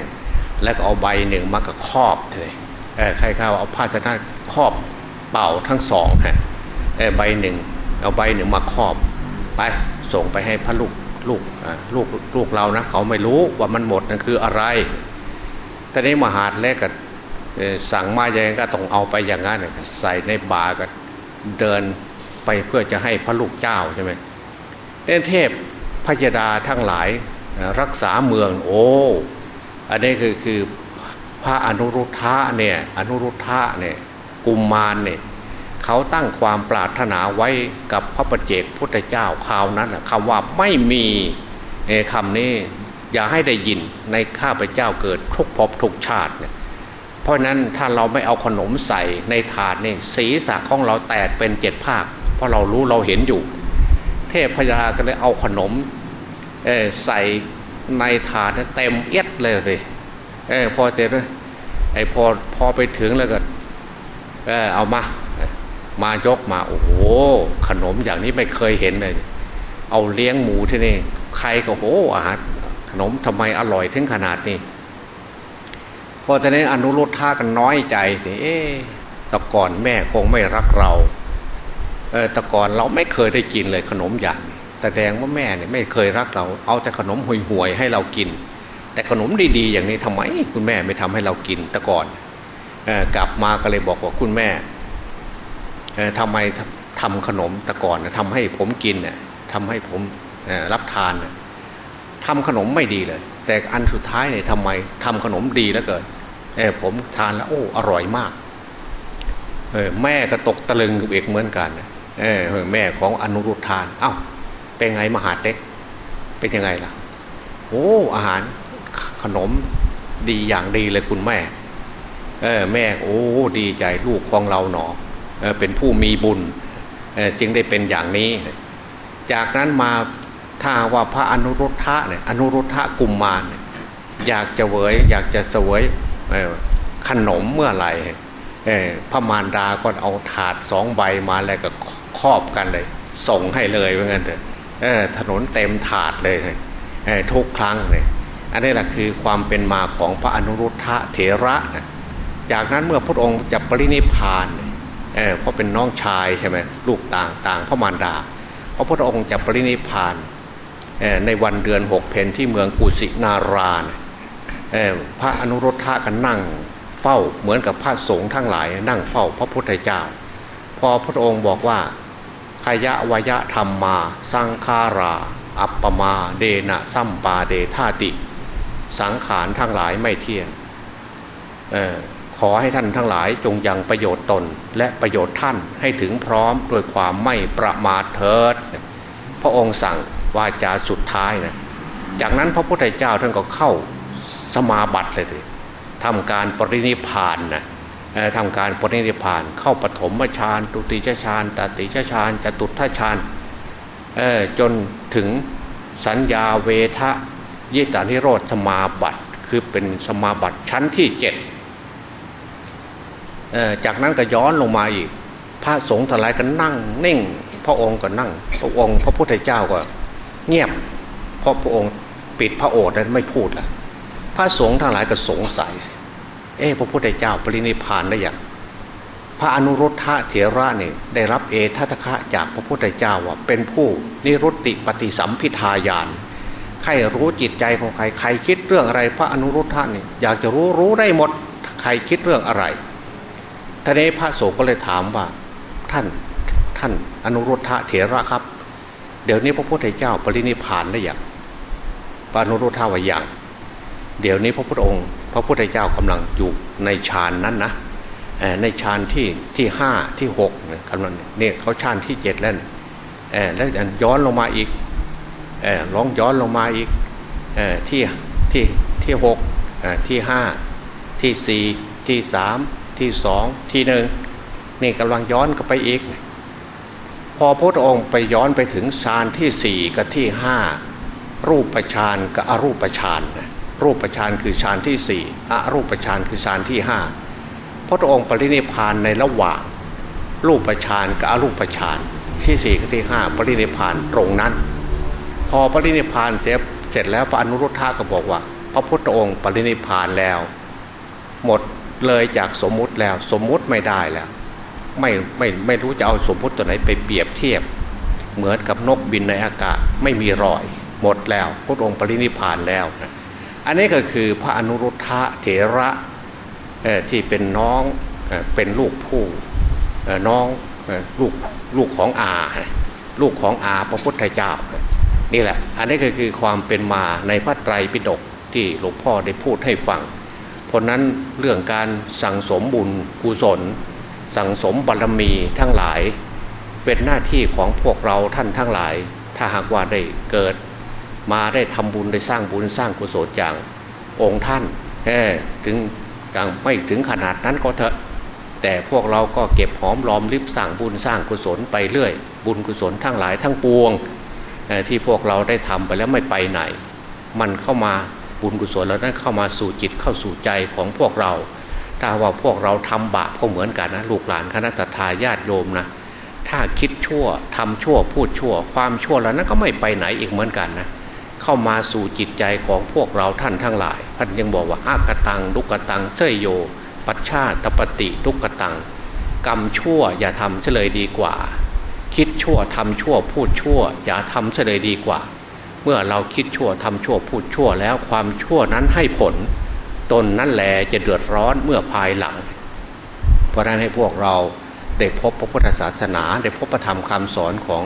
แล้วก็เอาใบหนึ่งมากับครอบเลยใครข้าวเอาภาชนะครอบเป่าทั้งสองฮะใบหนึ่งเอาใบหนึ่งมาครอบไปส่งไปให้พระลูกลูกลูกลูกเรานะเขาไม่รู้ว่ามันหมดนั่นคืออะไร แต่นี้มหาดแรกก็สั่งมาอย่างก็ต้องเอาไปอย่างนั้นใส่ในบาก็เดินไปเพื่อจะให้พระลูกเจ้าใช่ไหมเทพพยดาทั้งหลาย รักษาเมืองโอ้อันนี้คือคือพระอนุรุทธะเนี่ยอนุรุทธะเนี่ยกุมมารเนี่ยเขาตั้งความปรารถนาไว้กับพระประเจกพุทธเจ้าคราวนั้นคำว่าไม่มีคำนี้อย่าให้ได้ยินในข้าพเจ้าเกิดทุกภพทุกชาติเนี่ยเพราะนั้นถ้าเราไม่เอาขนมใส่ในถาดนี่ศีรษะของเราแตกเป็นเจ็ดภาค เพราะเรารู้เราเห็นอยู่ เทพพยาก็เลยเอาขนม ใส่ในถาดเต็มเอียดเลยเลยเออพอเจอไอ้พอพอไปถึงแล้วก็เออเอามามายกมาโอ้โหขนมอย่างนี้ไม่เคยเห็นเลย เอาเลี้ยงหมูที่นี่ ใครก็โหอาหารขนมทำไมอร่อยถึงขนาดนี้พอจะนั้นอนุรุทธากันน้อยใจเอ๊แต่ก่อนแม่คงไม่รักเราเออแต่ก่อนเราไม่เคยได้กินเลยขนมอย่าง แสดงว่าแม่เนี่ยไม่เคยรักเรา เอาแต่ขนมห่วยๆให้เรากิน แต่ขนมดีๆ อย่างนี้ทำไมคุณแม่ไม่ทำให้เรากินแต่ก่อนกลับมาก็เลยบอกว่าคุณแม่ทำไมทำขนมแต่ก่อนทำให้ผมกินเนี่ยทำให้ผมรับทานทำขนมไม่ดีเลย แต่อันสุดท้ายเนี่ยทำไมทำขนมดีแล้วเกิดผมทานแล้วโอ้อร่อยมากแม่ก็ตกตะลึงเอกเหมือนกันแม่ของอนุรุทธานเอา้า เป็นไงมหาเต็กเป็นยังไงล่ะ โอ้อาหารขนมดีอย่างดีเลยคุณแม่ เออแม่โอ้ดีใจลูกของเราหนอเออเป็นผู้มีบุญเออจึงได้เป็นอย่างนี้ จากนั้นมาถ้าว่าพระอนุรุทธะเนี่ยอนุรุทธะกุมมารอยากจะเวยอยากจะเสวยขนมเมื่อไหร่พระมารดาก็เอาถาดสองใบมาแล้วก็ครอบกันเลย ส่งให้เลยเหมือนกันเถอะ ถนนเต็มถาดเลยทุกครั้งเลยอันนี้แหละคือความเป็นมาของพระอนุรุทธะเถระนะจากนั้นเมื่อพระองค์จะปรินิพานเเพราะเป็นน้องชายใช่ไหมลูกต่างต่างพระมารดาพระพุทธองค์จะปรินิพานในวันเดือนหกเพนที่เมืองกุสินารานพระอนุรุทธะกันนั่งเฝ้าเหมือนกับพระสงฆ์ทั้งหลาย นั่งเฝ้าพระพุทธเจ้า พอพระองค์บอกว่า ขยะวยะธรรมมา สังขารา อัปปมาเดนะซัมปาเดธาติ สังขารทั้งหลายไม่เที่ยงออขอให้ท่านทั้งหลายจงยังประโยชน์ตนและประโยชน์ท่านให้ถึงพร้อมโดยความไม่ประมาทเถิด พระองค์สั่งวาจาสุดท้ายนะจากนั้นพระพุทธเจ้าท่านก็เข้าสมาบัติเลยทำการปรินิพานนะ ทำการปรินิพาน เข้าปฐมฌานตุติชฌานตติชฌานจตุทัฌานจนถึงสัญญาเวทะยิตานิโรธสมาบัติคือเป็นสมาบัติชั้นที่เจ็ดจากนั้นก็ย้อนลงมาอีก พระสงฆ์ทลายก็นั่งนิ่ง พระองค์ก็นั่ง พระองค์ พระพุทธเจ้าก็เงียบเพราะพระองค์ปิดพระโอษฐ์นั้นไม่พูดละพระสงฆ์ทั้งหลายก็สงสัย เอ๊พระพุทธเจ้าปรินิพานได้อย่างพระอนุรุทธะเถระเนี่ยได้รับเอทัตคะจากพระพุทธเจ้าว่าเป็นผู้นิรุตติปฏิสัมพิทายานใครรู้จิตใจของใครใครคิดเรื่องอะไร พระอนุรุทธะเนี่ยอยากจะรู้รู้ได้หมดใครคิดเรื่องอะไรท่านี้พระโสก็เลยถามว่าท่านท่านอนุรุทธะเถระครับ เดี๋ยวนี้พระพุทธเจ้าปรินิพานได้อย่างปอนุรุทธะว่าอย่างเดี๋ยวนี้พระพุทธองค์ พระพุทธเจ้ากำลังอยู่ในฌานนั้นนะในฌานที่ที่ห้าที่หกกำลังเนี่ยเขาฌานที่เจ็ดแล้วแล้วย้อนลงมาอีกร้องย้อนลงมาอีกที่ที่ที่หกที่ห้าที่สี่ที่สามที่สองที่หนึ่งนี่กำลังย้อนก็ไปอีก พอพระองค์ไปย้อนไปถึงฌานที่สี่กับที่ห้ารูปฌานกับอรูปฌาน รูปฌานคือฌานที่สี่อรูปฌานคือฌานที่ห้าพระองค์ปรินิพานในระหว่าง รูปฌานกับอรูปฌานที่สี่กับที่ห้าปรินิพานตรงนั้น พอปรินิพานเสร็จเสร็จแล้วพระอนุรุทธะก็บอกว่า พระพุทธองค์ปรินิพานแล้ว หมดเลยจากสมมุติแล้วสมมุติไม่ได้แล้ว ไม่ไม่ไม่รู้จะเอาสมมุติตัวไหนไปเปรียบเทียบ เหมือนกับนกบินในอากาศไม่มีรอย หมดแล้วพระองค์ปรินิพานแล้วนะ อันนี้ก็คือพระอนุรุทธะเถระที่เป็นน้องเป็นลูกผู้น้องลูกลูกของอาลูกของอาพระพุทธเจ้านี่แหละ อันนี้ก็คือความเป็นมาในพระไตรปิฎกที่หลวงพ่อได้พูดให้ฟัง เพราะนั้นเรื่องการสั่งสมบุญกุศล สั่งสมบารรมีทั้งหลาย เป็นหน้าที่ของพวกเราท่านทั้งหลาย ถ้าหากว่าได้เกิด มาได้ทำบุญได้สร้างบุญสร้างกุศลอย่างองค์ท่านถึงยังไม่ถึงขนาดนั้นก็เถอะ แต่พวกเราก็เก็บหอมรอมริบสร้างบุญสร้างกุศลไปเรื่อย บุญกุศลทั้งหลายทั้งปวงที่พวกเราได้ทำไปแล้วไม่ไปไหน มันเข้ามาบุญกุศลแล้วนั้นเข้ามาสู่จิตเข้าสู่ใจของพวกเรา ถ้าว่าพวกเราทำบาปก็เหมือนกันนะลูกหลานคณะสัตยาญาติโยมนะถ้าคิดชั่วทำชั่วพูดชั่ว ความชั่วแล้วนั้นก็ไม่ไปไหนอีกเหมือนกันนะ เข้ามาสู่จิตใจของพวกเราท่านทั้งหลายท่านยังบอกว่าอากตังลุกตังเสยโย ปัชชาตปฏิลุกตัง กรรมชั่วอย่าทำเฉลยดีกว่า คิดชั่วทำชั่วพูดชั่ว อย่าทำเฉลยดีกว่า เมื่อเราคิดชั่วทำชั่วพูดชั่วแล้วความชั่วนั้นให้ผล ตนนั่นแหละจะเดือดร้อนเมื่อภายหลัง เพราะนั้นให้พวกเราได้พบพระพุทธศาสนาได้พบพระธรรมคำสอนของ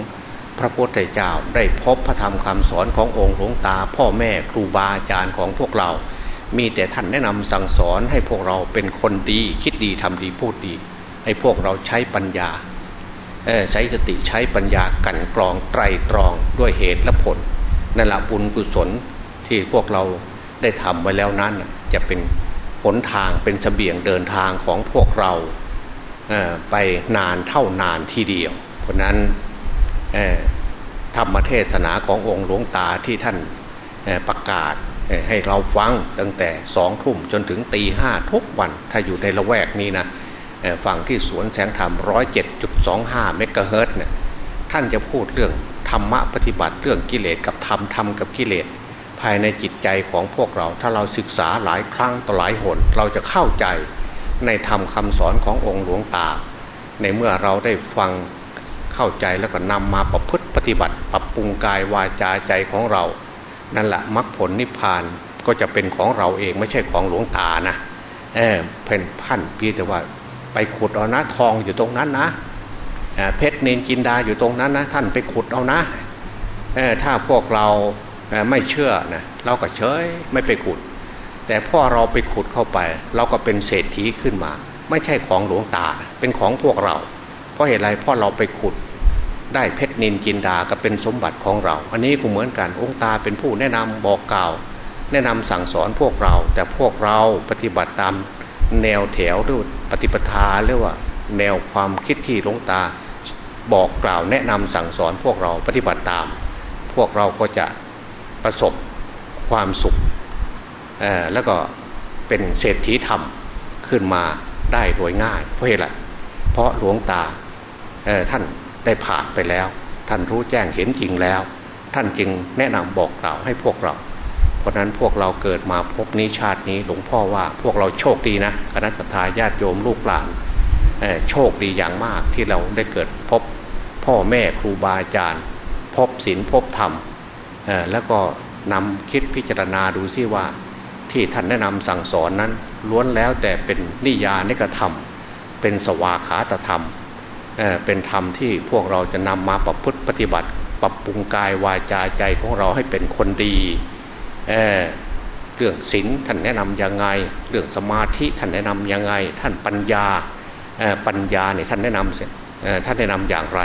พระพุทธเจ้าได้พบพระธรรมคำสอนขององค์หลวงตา พ่อแม่ครูบาอาจารย์ของพวกเรา มีแต่ท่านแนะนำสั่งสอนให้พวกเราเป็นคนดีคิดดีทำดีพูดดี ให้พวกเราใช้ปัญญาใช้สติใช้ปัญญากันกรองไตรตรองด้วยเหตุและผลนั่นแหละบุญกุศลที่พวกเราได้ทำไว้แล้วนั้น จะเป็นผลทางเป็นเสบียงเดินทางของพวกเราไปนานเท่านานทีเดียว เพราะนั้น ธรรมเทศนาขององค์หลวงตาที่ท่านประกาศให้เราฟังตั้งแต่สองทุ่มจนถึงตีห้าทุกวันถ้าอยู่ในละแวกนี้นะฝั่งที่สวนแสงธรรมร้อยเจ็ดจุดสองห้าเมกะเฮิร์ตเนี่ยท่านจะพูดเรื่องธรรมะปฏิบัติเรื่องกิเลสกับธรรมธรรมกับกิเลสภายในจิตใจของพวกเราถ้าเราศึกษาหลายครั้งต่อหลายหนเราจะเข้าใจในธรรมคำสอนขององค์หลวงตา ในเมื่อเราได้ฟัง เข้าใจแล้วก็นำมาประพฤติปฏิบัติ ปรับปรุงกายวาจาใจของเรา นั่นแหละมรรคผลนิพพานก็จะเป็นของเราเองไม่ใช่ของหลวงตานะเออเป็นพันพี่แต่ว่า ไปขุดเอานะทองอยู่ตรงนั้นนะเพชรเนนจินดาอยู่ตรงนั้นนะท่านไปขุดเอานะเออถ้าพวกเราไม่เชื่อนะเราก็เฉยไม่ไปขุด แต่พ่อเราไปขุดเข้าไป เราก็เป็นเศรษฐีขึ้นมา ไม่ใช่ของหลวงตา เป็นของพวกเรา เพราะเหตุไรพราะเราไปขุด ได้เพชรนินจินดาก็เป็นสมบัติของเรา อันนี้ก็เหมือนกันองค์ตาเป็นผู้แนะนำบอกกล่าว แนะนำสั่งสอนพวกเรา แต่พวกเราปฏิบัติตามแนวแถวหรือปฏิปทาเรียกว่า แนวความคิดที่หลวงตา บอกกล่าวแนะนำสั่งสอนพวกเราปฏิบัติตาม พวกเราก็จะประสบความสุขแล้วก็เป็นเศรษฐีธรรมขึ้นมาได้โดยง่าย เพราะเหตุไรเพราะหลวงตาท่าน ได้ผ่านไปแล้ว ท่านรู้แจ้งเห็นจริงแล้ว ท่านจึงแนะนำบอกกล่าวให้พวกเราเพเพราะนั้นพวกเราเกิดมาพบนี้ชาตินี้หลวงพ่อว่าพวกเราโชคดีนะคณะทาญาติโยมลูกหลานโชคดีอย่างมากที่เราได้เกิดพบพ่อแม่ครูบาอาจารย์ พบศีลพบธรรมแล้วก็นำคิดพิจารณาดูซิว่า ที่ท่านแนะนำสั่งสอนนั้นล้วนแล้วแต่เป็นนิยานิกธรรม เป็นสวาขาตธรรม เป็นธรรมที่พวกเราจะนำมาประพฤติปฏิบัติ ปรับปรุงกายวาจาใจของเราให้เป็นคนดีเเรื่องศีลท่านแนะนํำยังไง เรื่องสมาธิท่านแนะนํำยังไง ท่านปัญญาปัญญาเนี่ยท่านแนะนำท่านแนะนำอย่างไร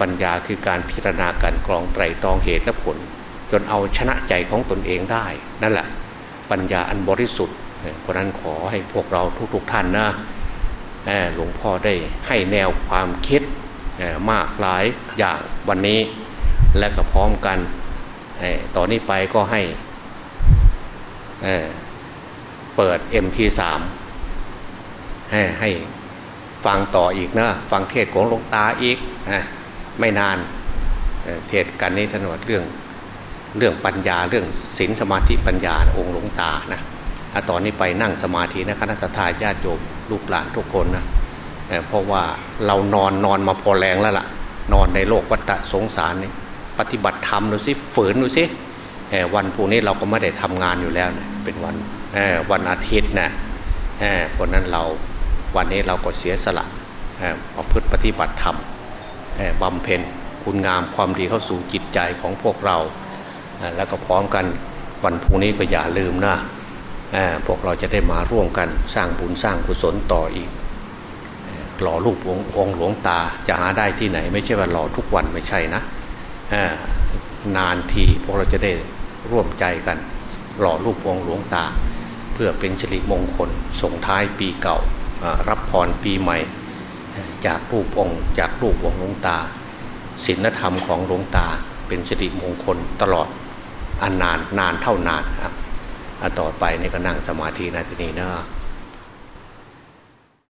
ปัญญาคือการพิจารณาการกรองไตรตรองเหตุและผล จนเอาชนะใจของตนเองได้ นั่นแหละ ปัญญาอันบริสุทธิ์เพราะนั้นขอให้พวกเราทุกๆทท่านนะ หลวงพ่อได้ให้แนวความคิดมากหลายอย่างวันนี้ และก็พร้อมกันต่อนนี้ไปก็ให้เปิด MP3 ให้ฟังต่ออีกนะ ฟังเทศของหลวงตาอีกไม่นานเทศกันนี้ถนวดเรื่องเรื่องปัญญาเรื่องศีลสมาธิปัญญาองค์หลวงตานะตอนนี้ไปนั่งสมาธินะคณะสัตยาญาติโยม ลูกหลานทุกคนนะเพราะว่าเรานอนนอนมาพอแรงแล้วละ่ะ นอนในโลกวัฏสงสารนี่ปฏิบัติธรรมดูสิฝืนดูสิวันพรุ่งนี้เราก็ไม่ได้ทำงานอยู่แล้วนะเป็นวันวันอาทิตย์นะเพราะนั้นเราวันนี้เราก็เสียสละประพฤติปฏิบัติธรรมบำเพ็ญคุณงามความดีเข้าสู่จิตใจของพวกเรา แล้วก็พร้อมกันวันพรุ่งนี้ก็อย่าลืมนะ พวกเราจะได้มาร่วมกันสร้างบุญสร้างกุศลต่ออีก หล่อรูปองค์หลวงตาจะหาได้ที่ไหน ไม่ใช่ว่าหล่อทุกวันไม่ใช่นะนานทีพวกเราจะได้ร่วมใจกัน หล่อรูปองค์หลวงตา เพื่อเป็นสิริมงคลส่งท้ายปีเก่ารับพรปีใหม่ จากรูปองค์ จากรูปองค์หลวงตาศีลธรรมของหลวงตาเป็นสิริมงคลตลอดอันนานนานเท่านานครับ ต่อไปนี่ก็นั่งสมาธินะทีนี้นะ